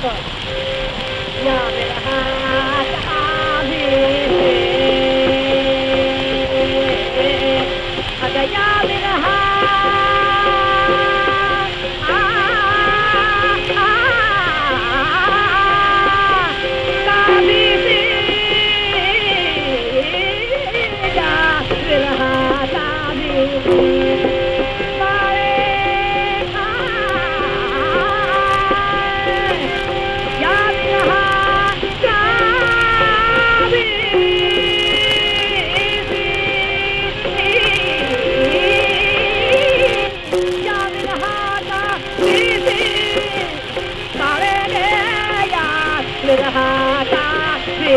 Stop. Nah, man,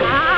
कहे